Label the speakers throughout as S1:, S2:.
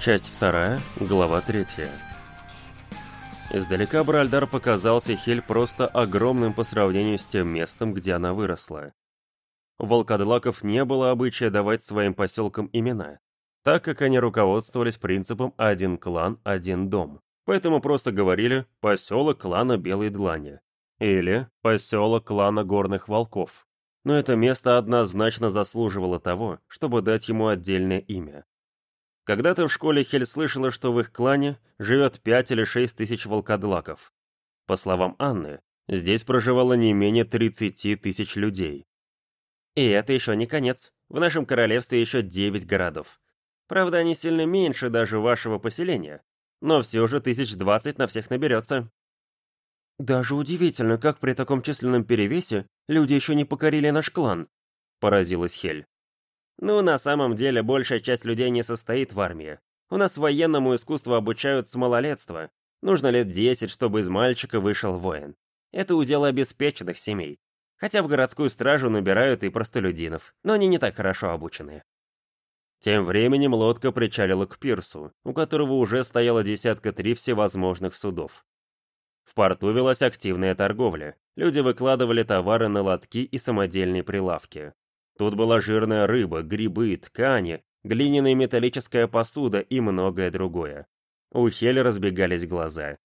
S1: Часть вторая, глава третья. Издалека Бральдар показался Хель просто огромным по сравнению с тем местом, где она выросла. У волкодлаков не было обычая давать своим поселкам имена, так как они руководствовались принципом «один клан, один дом». Поэтому просто говорили «поселок клана Белой Длани» или «поселок клана Горных Волков». Но это место однозначно заслуживало того, чтобы дать ему отдельное имя. Когда-то в школе Хель слышала, что в их клане живет пять или шесть тысяч волкодлаков. По словам Анны, здесь проживало не менее 30 тысяч людей. И это еще не конец. В нашем королевстве еще девять городов. Правда, они сильно меньше даже вашего поселения. Но все же тысяч двадцать на всех наберется. Даже удивительно, как при таком численном перевесе люди еще не покорили наш клан, поразилась Хель. Ну, на самом деле, большая часть людей не состоит в армии. У нас военному искусству обучают с малолетства. Нужно лет 10, чтобы из мальчика вышел воин. Это удел обеспеченных семей. Хотя в городскую стражу набирают и простолюдинов, но они не так хорошо обучены. Тем временем лодка причалила к пирсу, у которого уже стояла десятка три всевозможных судов. В порту велась активная торговля. Люди выкладывали товары на лотки и самодельные прилавки. Тут была жирная рыба, грибы, ткани, глиняная металлическая посуда и многое другое. У Хель разбегались глаза.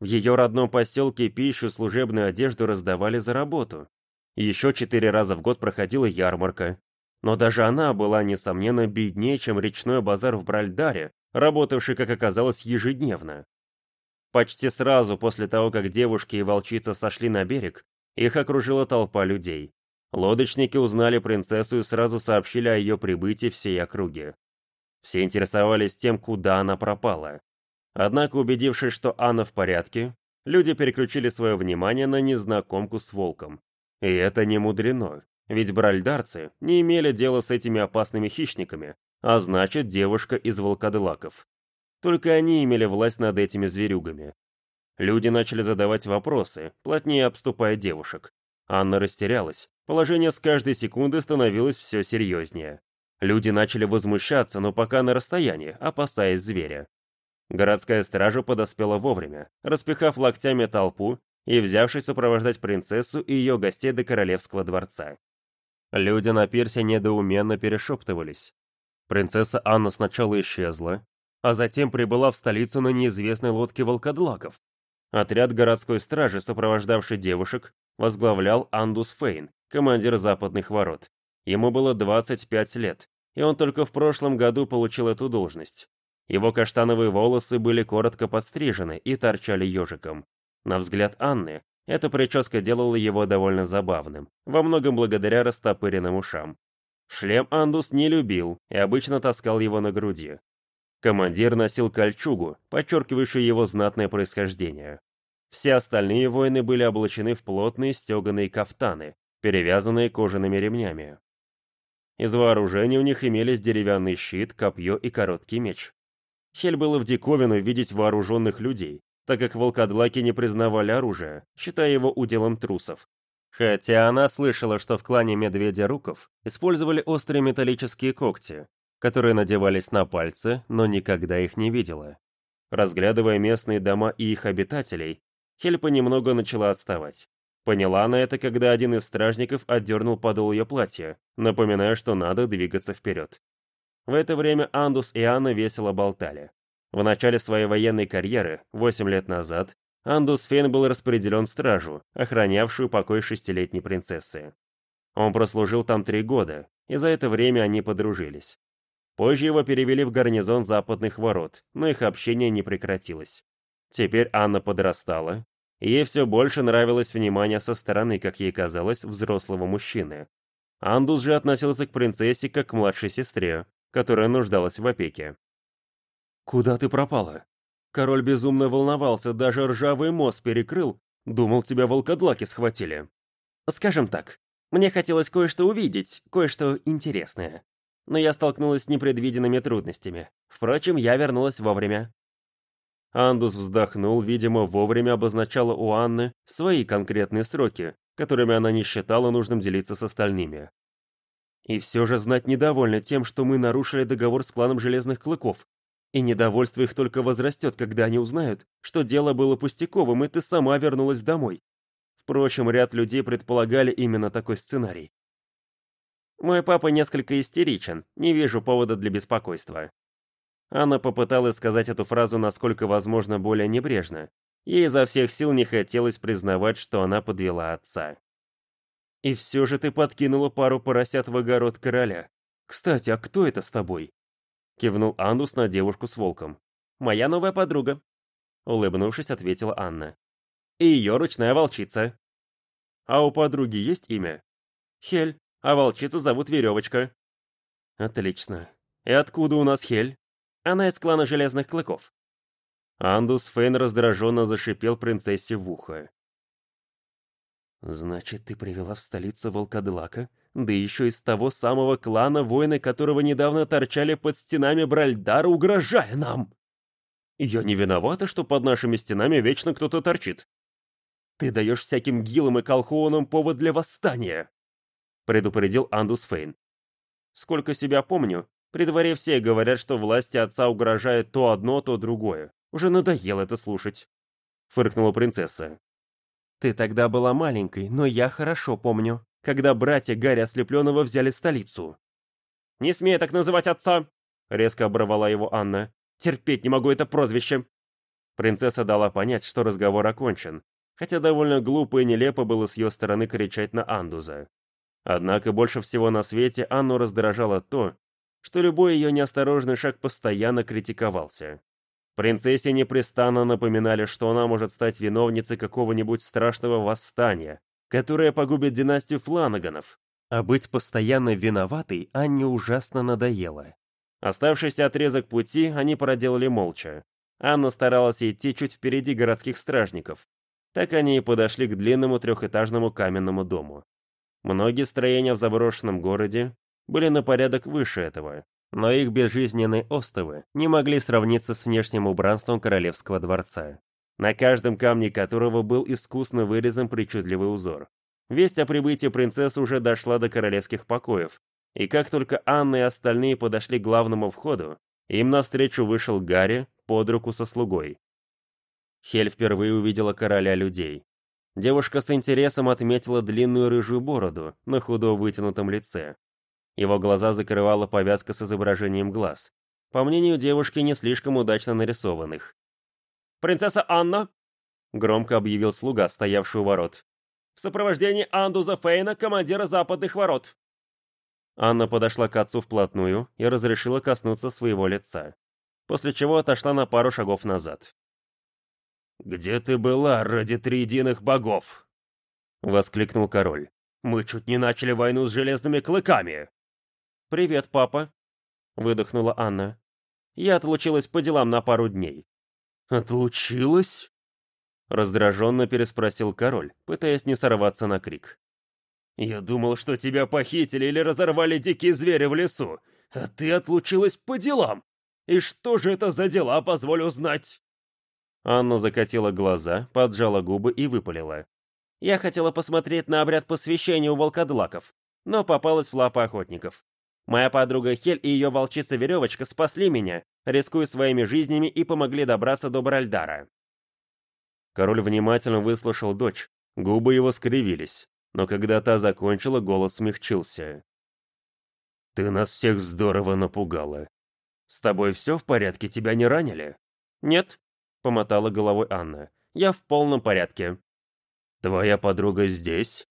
S1: В ее родном поселке пищу, служебную одежду раздавали за работу. Еще четыре раза в год проходила ярмарка. Но даже она была, несомненно, беднее, чем речной базар в Бральдаре, работавший, как оказалось, ежедневно. Почти сразу после того, как девушки и волчица сошли на берег, их окружила толпа людей. Лодочники узнали принцессу и сразу сообщили о ее прибытии всей округе. Все интересовались тем, куда она пропала. Однако, убедившись, что Анна в порядке, люди переключили свое внимание на незнакомку с волком. И это не мудрено, ведь бральдарцы не имели дела с этими опасными хищниками, а значит, девушка из волкодлаков. Только они имели власть над этими зверюгами. Люди начали задавать вопросы, плотнее обступая девушек. Анна растерялась, Положение с каждой секунды становилось все серьезнее. Люди начали возмущаться, но пока на расстоянии, опасаясь зверя. Городская стража подоспела вовремя, распихав локтями толпу и взявшись сопровождать принцессу и ее гостей до королевского дворца. Люди на пирсе недоуменно перешептывались. Принцесса Анна сначала исчезла, а затем прибыла в столицу на неизвестной лодке волкодлаков. Отряд городской стражи, сопровождавший девушек, возглавлял Андус Фейн, командир западных ворот. Ему было 25 лет, и он только в прошлом году получил эту должность. Его каштановые волосы были коротко подстрижены и торчали ежиком. На взгляд Анны, эта прическа делала его довольно забавным, во многом благодаря растопыренным ушам. Шлем Андус не любил и обычно таскал его на груди. Командир носил кольчугу, подчеркивающую его знатное происхождение. Все остальные воины были облачены в плотные стеганые кафтаны, перевязанные кожаными ремнями. Из вооружения у них имелись деревянный щит, копье и короткий меч. Хель было в диковину видеть вооруженных людей, так как волкодлаки не признавали оружие, считая его уделом трусов. Хотя она слышала, что в клане Медведя Руков использовали острые металлические когти, которые надевались на пальцы, но никогда их не видела. Разглядывая местные дома и их обитателей, Хель понемногу начала отставать. Поняла она это, когда один из стражников отдернул подол ее платья, напоминая, что надо двигаться вперед. В это время Андус и Анна весело болтали. В начале своей военной карьеры, 8 лет назад, Андус Фейн был распределен в стражу, охранявшую покой шестилетней принцессы. Он прослужил там три года, и за это время они подружились. Позже его перевели в гарнизон западных ворот, но их общение не прекратилось. Теперь Анна подрастала, Ей все больше нравилось внимание со стороны, как ей казалось, взрослого мужчины. Андус же относился к принцессе как к младшей сестре, которая нуждалась в опеке. «Куда ты пропала?» Король безумно волновался, даже ржавый мост перекрыл, думал, тебя волкодлаки схватили. «Скажем так, мне хотелось кое-что увидеть, кое-что интересное. Но я столкнулась с непредвиденными трудностями. Впрочем, я вернулась вовремя. Андус вздохнул, видимо, вовремя обозначала у Анны свои конкретные сроки, которыми она не считала нужным делиться с остальными. И все же знать недовольна тем, что мы нарушили договор с кланом Железных Клыков. И недовольство их только возрастет, когда они узнают, что дело было пустяковым, и ты сама вернулась домой. Впрочем, ряд людей предполагали именно такой сценарий. Мой папа несколько истеричен, не вижу повода для беспокойства. Анна попыталась сказать эту фразу насколько возможно более небрежно. Ей изо всех сил не хотелось признавать, что она подвела отца. «И все же ты подкинула пару поросят в огород короля. Кстати, а кто это с тобой?» Кивнул Андус на девушку с волком. «Моя новая подруга», — улыбнувшись, ответила Анна. «И ее ручная волчица». «А у подруги есть имя?» «Хель, а волчицу зовут Веревочка». «Отлично. И откуда у нас Хель?» «Она из клана Железных Клыков». Андус Фейн раздраженно зашипел принцессе в ухо. «Значит, ты привела в столицу Волкодлака да еще из того самого клана, воины которого недавно торчали под стенами Бральдара, угрожая нам. Я не виновата, что под нашими стенами вечно кто-то торчит. Ты даешь всяким гилам и колхоунам повод для восстания, предупредил Андус Фейн. Сколько себя помню, при дворе все говорят, что власти отца угрожают то одно, то другое. Уже надоело это слушать. Фыркнула принцесса. Ты тогда была маленькой, но я хорошо помню когда братья Гарри Ослепленного взяли столицу. «Не смей так называть отца!» — резко оборвала его Анна. «Терпеть не могу это прозвище!» Принцесса дала понять, что разговор окончен, хотя довольно глупо и нелепо было с ее стороны кричать на Андуза. Однако больше всего на свете Анну раздражало то, что любой ее неосторожный шаг постоянно критиковался. Принцессе непрестанно напоминали, что она может стать виновницей какого-нибудь страшного восстания, которая погубит династию Фланаганов, а быть постоянно виноватой Анне ужасно надоело. Оставшийся отрезок пути они проделали молча. Анна старалась идти чуть впереди городских стражников. Так они и подошли к длинному трехэтажному каменному дому. Многие строения в заброшенном городе были на порядок выше этого, но их безжизненные остовы не могли сравниться с внешним убранством королевского дворца на каждом камне которого был искусно вырезан причудливый узор. Весть о прибытии принцессы уже дошла до королевских покоев, и как только Анна и остальные подошли к главному входу, им навстречу вышел Гарри под руку со слугой. Хель впервые увидела короля людей. Девушка с интересом отметила длинную рыжую бороду на худо вытянутом лице. Его глаза закрывала повязка с изображением глаз. По мнению девушки, не слишком удачно нарисованных. «Принцесса Анна!» — громко объявил слуга, стоявший у ворот. «В сопровождении Андуза Фейна, командира западных ворот!» Анна подошла к отцу вплотную и разрешила коснуться своего лица, после чего отошла на пару шагов назад. «Где ты была ради триединых богов?» — воскликнул король. «Мы чуть не начали войну с железными клыками!» «Привет, папа!» — выдохнула Анна. «Я отлучилась по делам на пару дней. «Отлучилась?» Раздраженно переспросил король, пытаясь не сорваться на крик. «Я думал, что тебя похитили или разорвали дикие звери в лесу, а ты отлучилась по делам. И что же это за дела, позволю знать?» Анна закатила глаза, поджала губы и выпалила. «Я хотела посмотреть на обряд посвящения у волкодлаков, но попалась в лапы охотников. Моя подруга Хель и ее волчица-веревочка спасли меня, рискуя своими жизнями, и помогли добраться до Бральдара. Король внимательно выслушал дочь, губы его скривились, но когда та закончила, голос смягчился. «Ты нас всех здорово напугала. С тобой все в порядке, тебя не ранили?» «Нет», — помотала головой Анна, — «я в полном порядке». «Твоя подруга здесь?»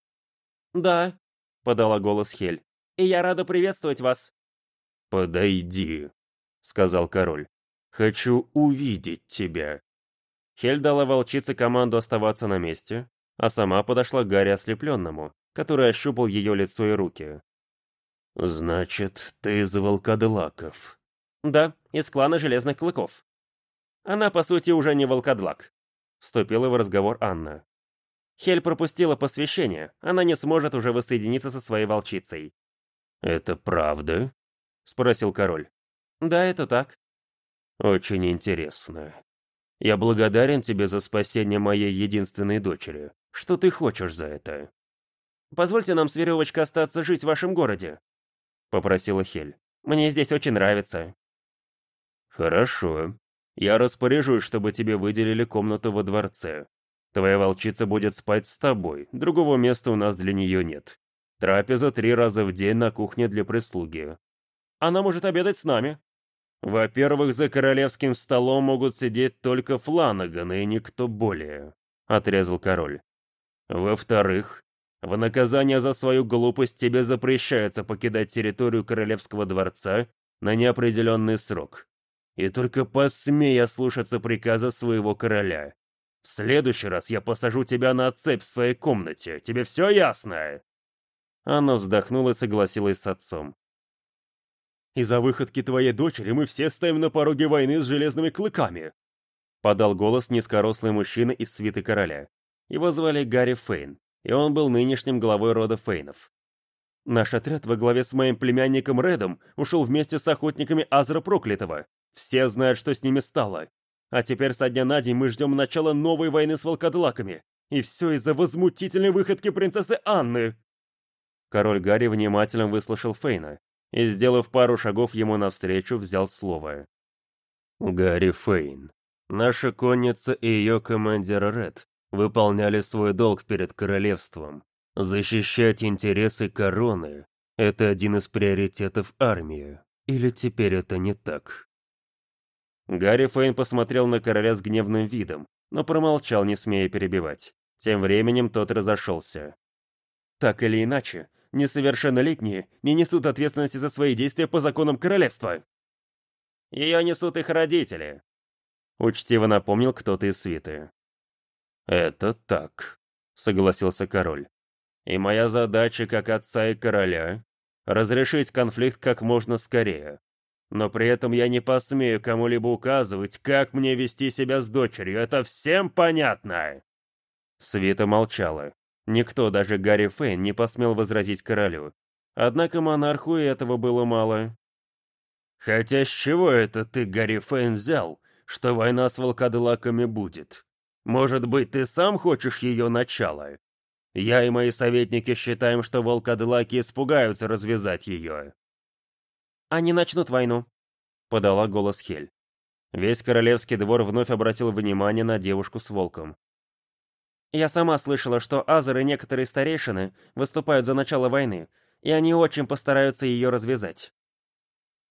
S1: «Да», — подала голос Хель, — «и я рада приветствовать вас». «Подойди», — сказал король. «Хочу увидеть тебя». Хель дала волчице команду оставаться на месте, а сама подошла к Гарри ослепленному, который ощупал ее лицо и руки. «Значит, ты из волкодлаков?» «Да, из клана Железных Клыков». «Она, по сути, уже не волкодлак», — вступила в разговор Анна. Хель пропустила посвящение, она не сможет уже воссоединиться со своей волчицей. «Это правда?» — спросил король. Да, это так. Очень интересно. Я благодарен тебе за спасение моей единственной дочери. Что ты хочешь за это? Позвольте нам с Веревочкой остаться жить в вашем городе, попросила Хель. Мне здесь очень нравится. «Хорошо. Я распоряжусь, чтобы тебе выделили комнату во дворце. Твоя волчица будет спать с тобой, другого места у нас для нее нет. Трапеза три раза в день на кухне для прислуги. Она может обедать с нами». «Во-первых, за королевским столом могут сидеть только Фланаганы и никто более», — отрезал король. «Во-вторых, в наказание за свою глупость тебе запрещается покидать территорию королевского дворца на неопределенный срок. И только посмей ослушаться приказа своего короля. В следующий раз я посажу тебя на цепь в своей комнате. Тебе все ясно?» Она вздохнула и согласилась с отцом. Из-за выходки твоей дочери мы все стоим на пороге войны с железными клыками!» Подал голос низкорослый мужчина из свиты короля. Его звали Гарри Фейн, и он был нынешним главой рода Фейнов. Наш отряд во главе с моим племянником Редом ушел вместе с охотниками Азра Проклятого. Все знают, что с ними стало. А теперь со дня на день мы ждем начала новой войны с волкодлаками. И все из-за возмутительной выходки принцессы Анны. Король Гарри внимательно выслушал Фейна, и, сделав пару шагов ему навстречу, взял слово. «Гарри Фейн, наша конница и ее командир Ред выполняли свой долг перед королевством. Защищать интересы короны — это один из приоритетов армии. Или теперь это не так?» Гарри Фейн посмотрел на короля с гневным видом, но промолчал, не смея перебивать. Тем временем тот разошелся. «Так или иначе, несовершеннолетние не несут ответственности за свои действия по законам королевства. Ее несут их родители. Учтиво напомнил кто-то из свиты. Это так, согласился король. И моя задача как отца и короля — разрешить конфликт как можно скорее. Но при этом я не посмею кому-либо указывать, как мне вести себя с дочерью. Это всем понятно?» Свита молчала. Никто, даже Гарри Фейн, не посмел возразить королю. Однако монарху и этого было мало. «Хотя с чего это ты, Гарри Фейн, взял, что война с волкодлаками будет? Может быть, ты сам хочешь ее начала? Я и мои советники считаем, что волкодлаки испугаются развязать ее». «Они начнут войну», — подала голос Хель. Весь королевский двор вновь обратил внимание на девушку с волком. Я сама слышала, что Азер и некоторые старейшины выступают за начало войны, и они очень постараются ее развязать».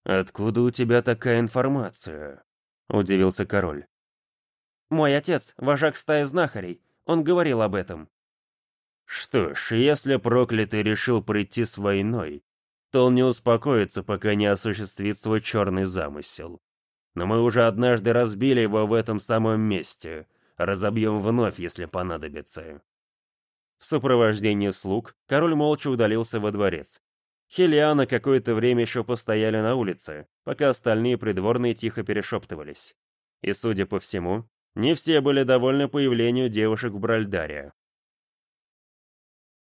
S1: «Откуда у тебя такая информация?» — удивился король. «Мой отец — вожак стаи знахарей, он говорил об этом». «Что ж, если проклятый решил прийти с войной, то он не успокоится, пока не осуществит свой черный замысел. Но мы уже однажды разбили его в этом самом месте, Разобьем вновь, если понадобится». В сопровождении слуг король молча удалился во дворец. Хелиана какое-то время еще постояли на улице, пока остальные придворные тихо перешептывались. И, судя по всему, не все были довольны появлению девушек в Бральдаре.